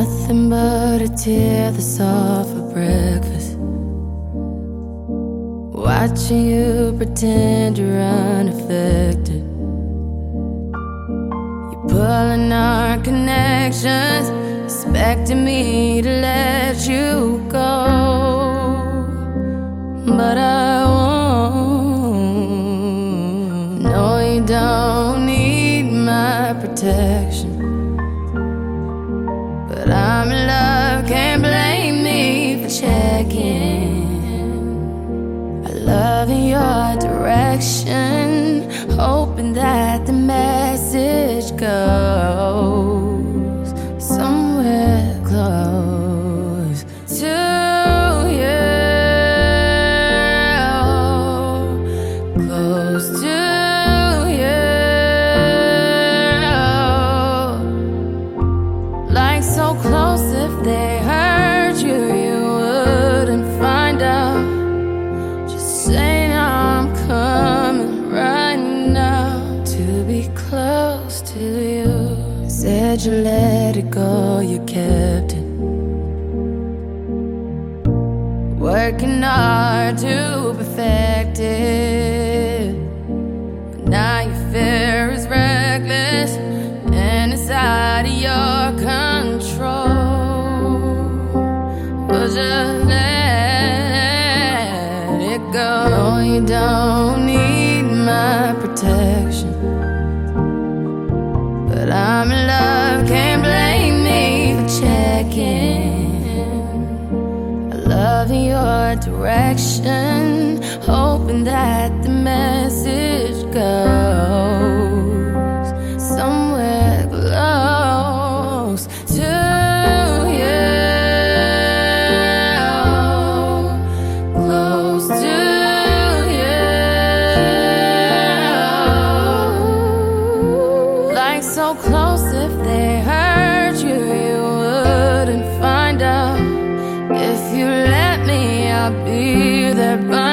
Nothing but a tear that's all for breakfast. Watching you pretend you're unaffected. You're pulling our connections, expecting me to let you go. But I won't. No, you don't need my protection. But I'm in love, can't blame me for checking. I love in your direction, hoping that the message goes to you. Said you let it go, you kept it. Working hard to perfect it. But now your fear is reckless and it's out of your control. But just let it go. No, you don't need my protection. But I'm in love, can't blame me for checking. I love your direction, hoping that the message goes be there by.